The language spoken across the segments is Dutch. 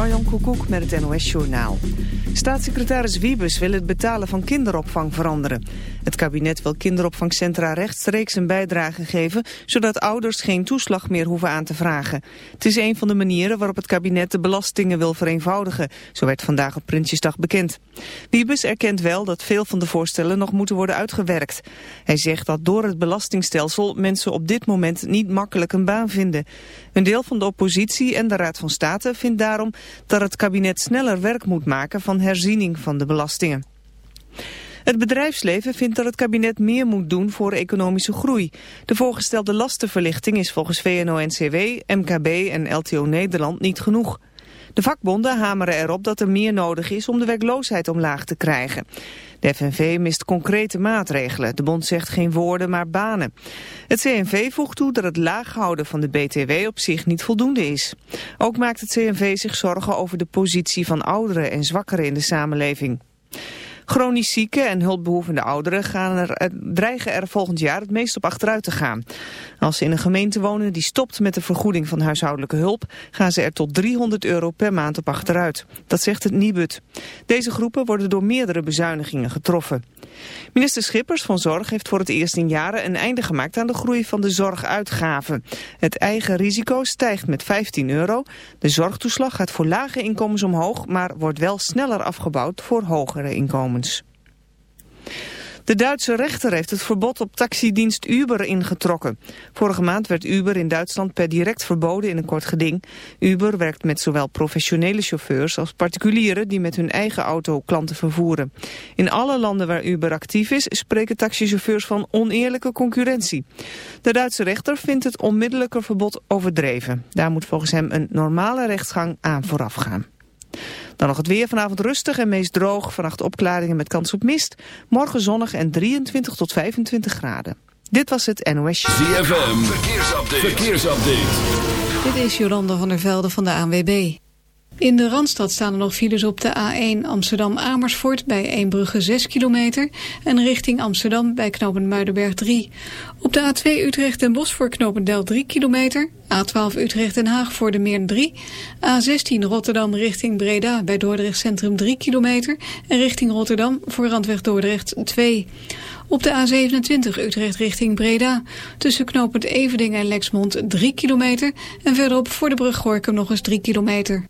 Marjan Koekoek met het NOS Journaal. Staatssecretaris Wiebes wil het betalen van kinderopvang veranderen. Het kabinet wil kinderopvangcentra rechtstreeks een bijdrage geven... zodat ouders geen toeslag meer hoeven aan te vragen. Het is een van de manieren waarop het kabinet de belastingen wil vereenvoudigen. Zo werd vandaag op Prinsjesdag bekend. Wiebes erkent wel dat veel van de voorstellen nog moeten worden uitgewerkt. Hij zegt dat door het belastingstelsel mensen op dit moment niet makkelijk een baan vinden. Een deel van de oppositie en de Raad van State vindt daarom dat het kabinet sneller werk moet maken van herziening van de belastingen. Het bedrijfsleven vindt dat het kabinet meer moet doen voor economische groei. De voorgestelde lastenverlichting is volgens VNO-NCW, MKB en LTO Nederland niet genoeg. De vakbonden hameren erop dat er meer nodig is om de werkloosheid omlaag te krijgen. De FNV mist concrete maatregelen. De bond zegt geen woorden, maar banen. Het CNV voegt toe dat het laag houden van de BTW op zich niet voldoende is. Ook maakt het CNV zich zorgen over de positie van ouderen en zwakkeren in de samenleving. Chronisch zieke en hulpbehoevende ouderen gaan er, dreigen er volgend jaar het meest op achteruit te gaan. Als ze in een gemeente wonen die stopt met de vergoeding van huishoudelijke hulp, gaan ze er tot 300 euro per maand op achteruit. Dat zegt het Nibud. Deze groepen worden door meerdere bezuinigingen getroffen. Minister Schippers van Zorg heeft voor het eerst in jaren een einde gemaakt aan de groei van de zorguitgaven. Het eigen risico stijgt met 15 euro. De zorgtoeslag gaat voor lage inkomens omhoog, maar wordt wel sneller afgebouwd voor hogere inkomens. De Duitse rechter heeft het verbod op taxidienst Uber ingetrokken. Vorige maand werd Uber in Duitsland per direct verboden in een kort geding. Uber werkt met zowel professionele chauffeurs als particulieren die met hun eigen auto klanten vervoeren. In alle landen waar Uber actief is spreken taxichauffeurs van oneerlijke concurrentie. De Duitse rechter vindt het onmiddellijke verbod overdreven. Daar moet volgens hem een normale rechtsgang aan vooraf gaan. Dan nog het weer vanavond rustig en meest droog. Vannacht opklaringen met kans op mist. Morgen zonnig en 23 tot 25 graden. Dit was het NOS. ZFM, verkeersupdate. verkeersupdate. Dit is Jolanda van der Velde van de ANWB. In de Randstad staan er nog files op de A1 Amsterdam-Amersfoort bij Eembrugge 6 kilometer en richting Amsterdam bij knooppunt Muidenberg 3. Op de A2 Utrecht en Bos voor knooppunt 3 kilometer, A12 Utrecht en Haag voor de Meer 3, A16 Rotterdam richting Breda bij Dordrecht Centrum 3 kilometer en richting Rotterdam voor Randweg Dordrecht 2. Op de A27 Utrecht richting Breda. Tussen knooppunt Everding en Lexmond 3 kilometer. En verderop voor de brug Gorkum nog eens 3 kilometer.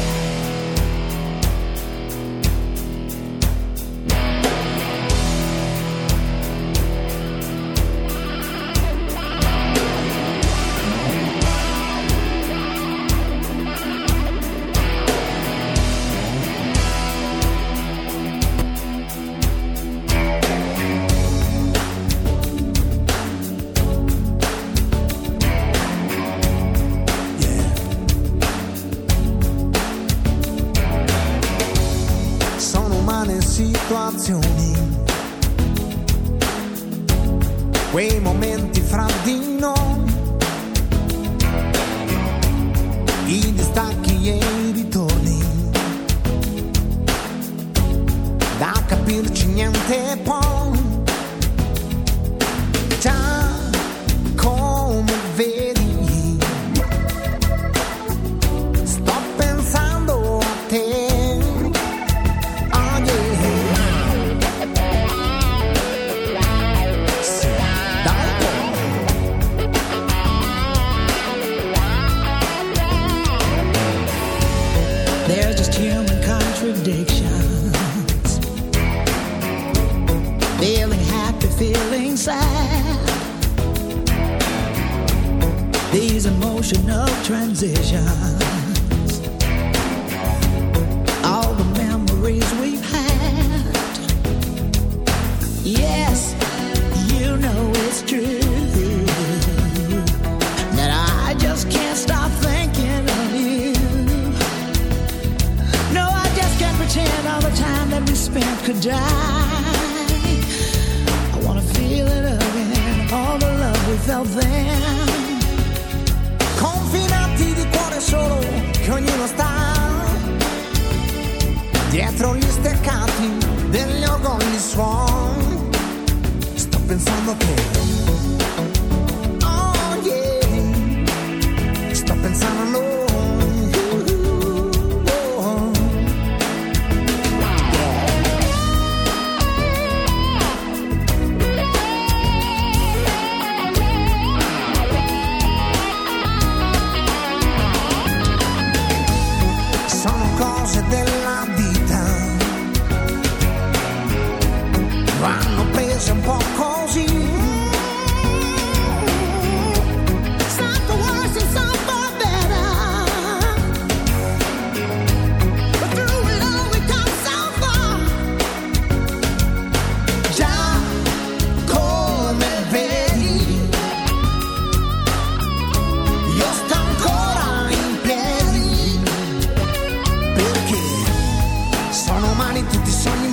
emotional transition.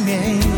面。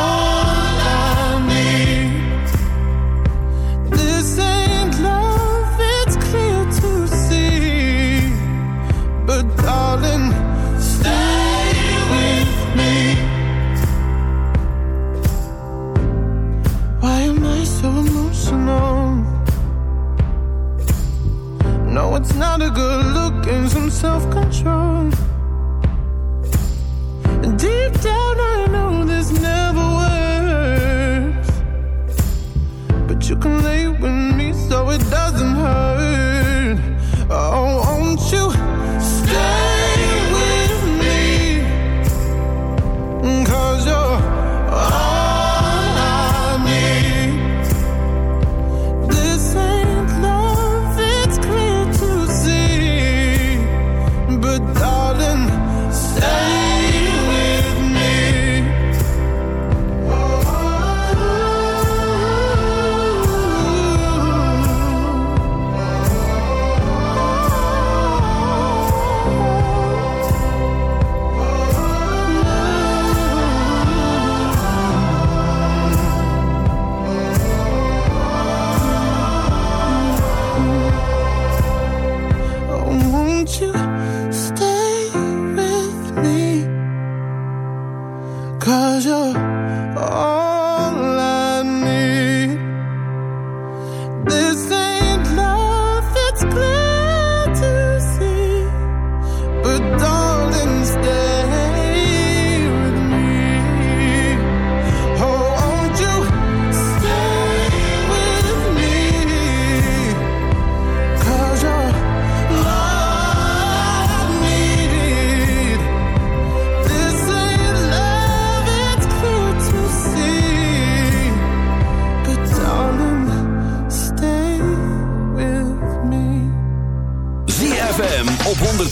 amount of good and some self control.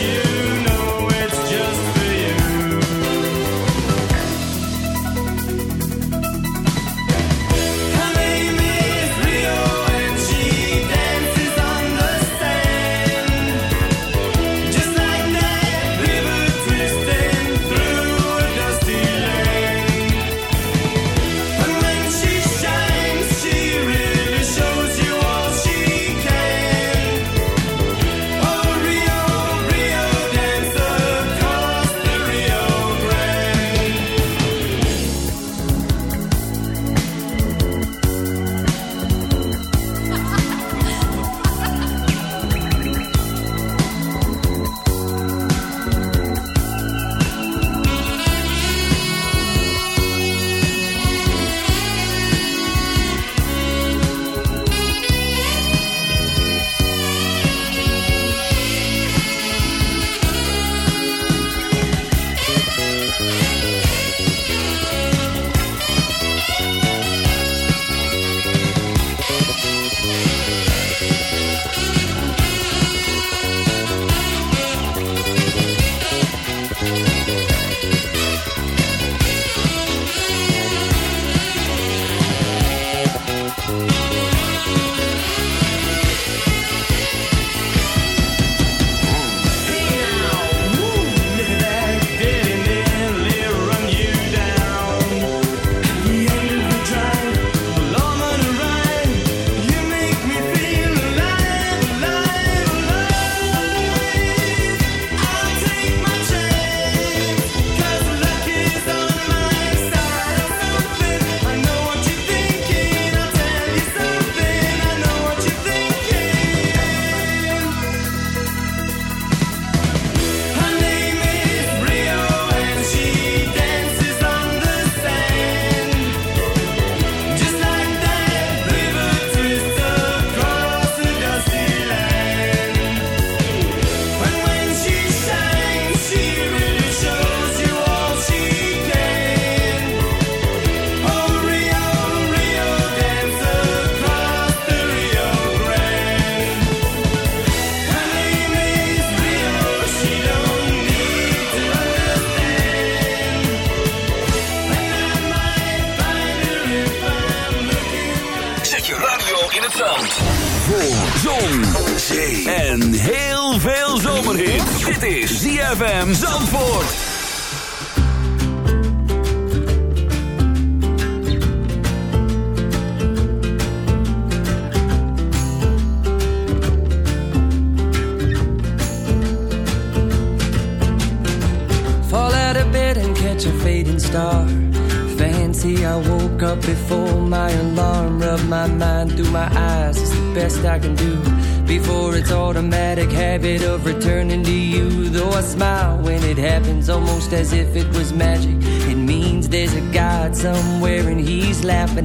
you.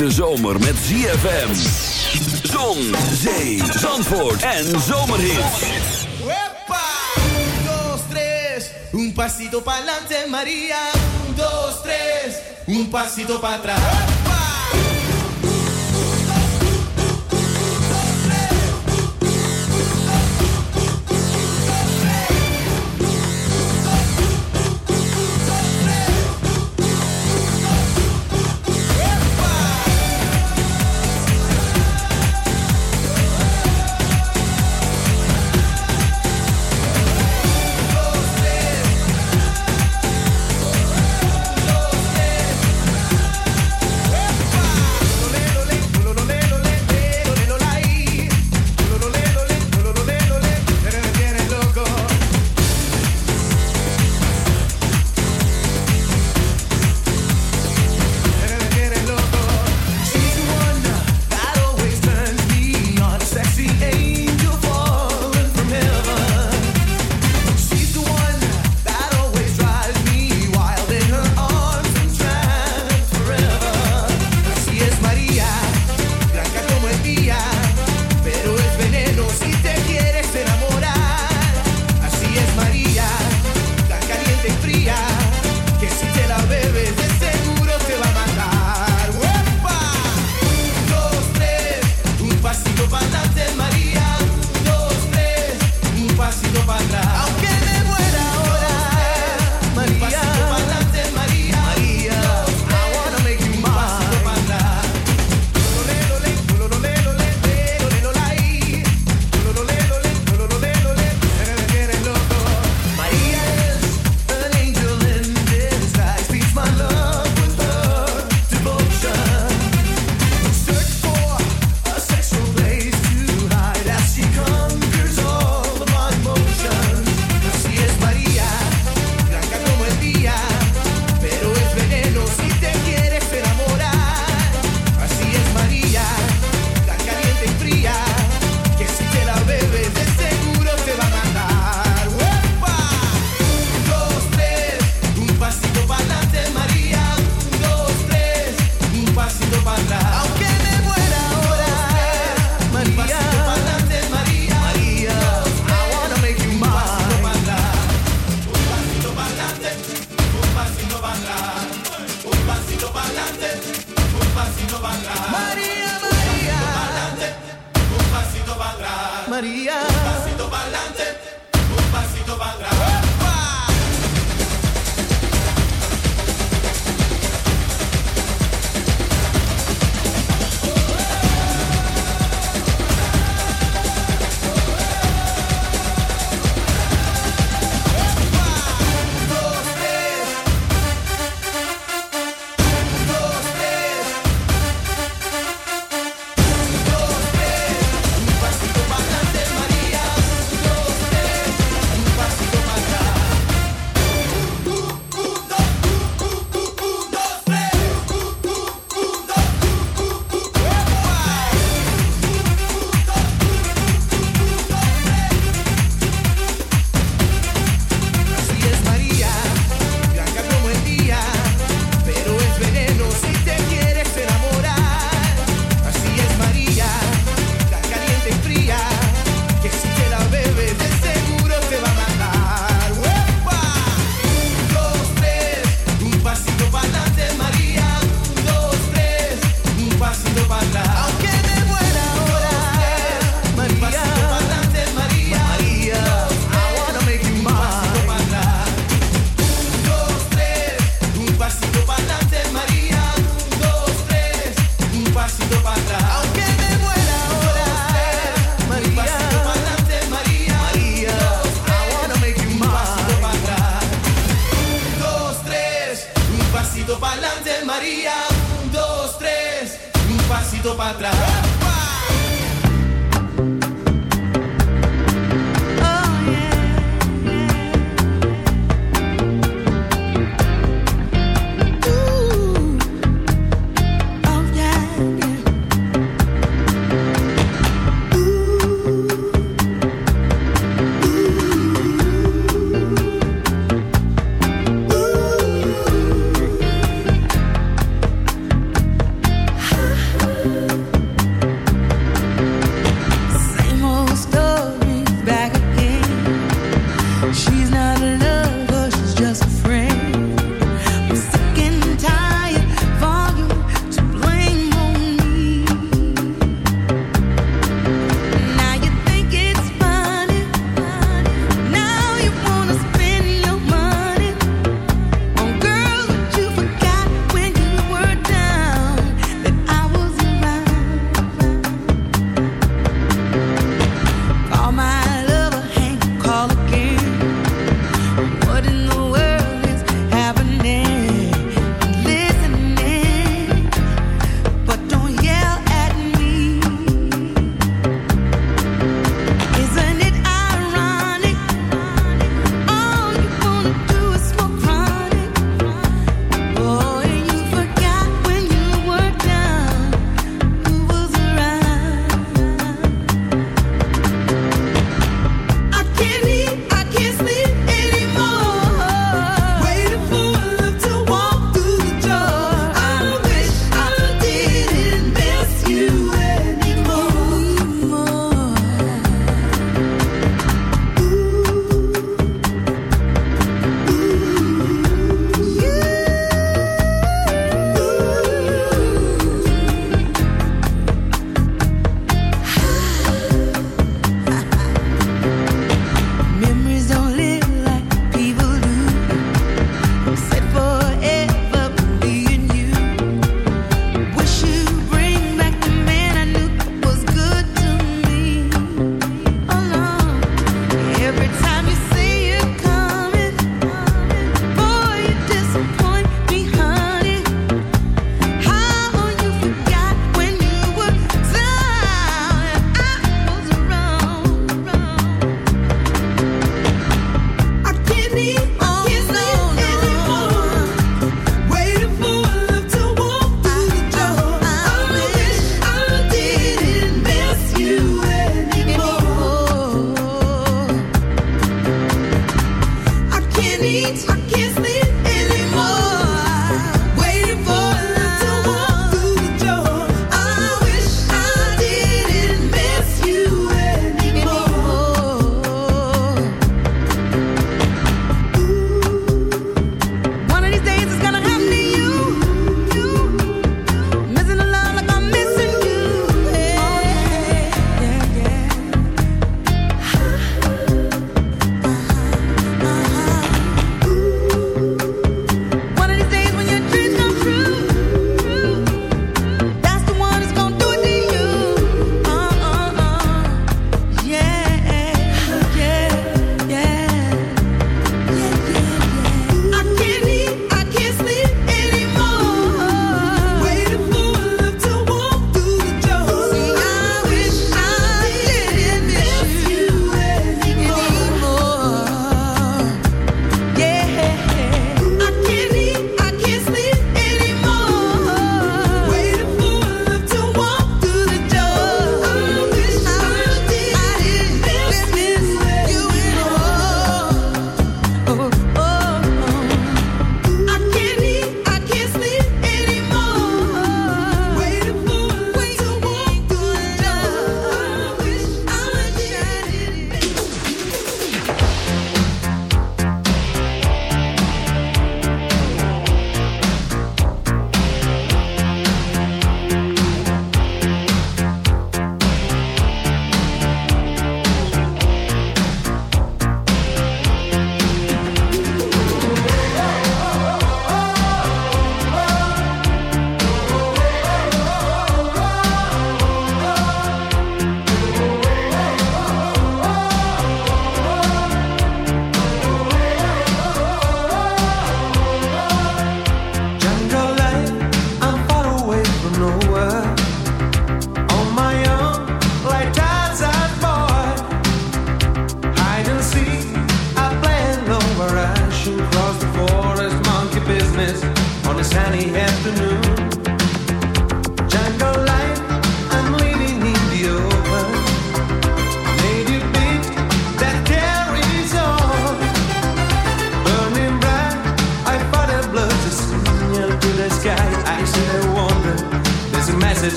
Hete zomer met ZFM. Zon, zee, zandvoort en zomerhit. ¡Epa! Un, dos, tres. Un pasito adelante, María. Un, dos, tres. Un pasito para atrás.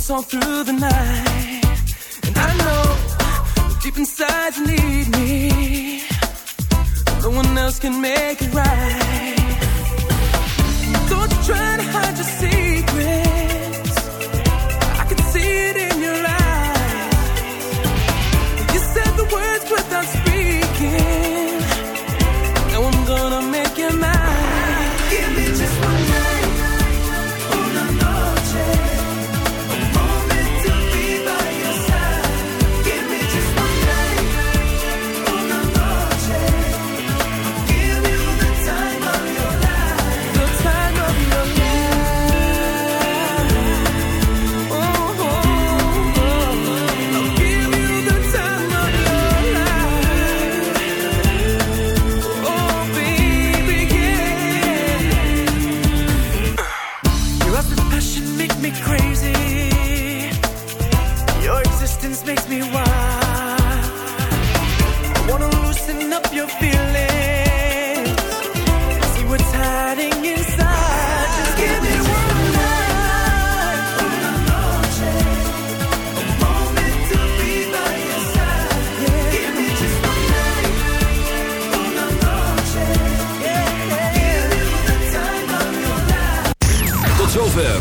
us all through the night. And I know that deep inside you need me. No one else can make it right.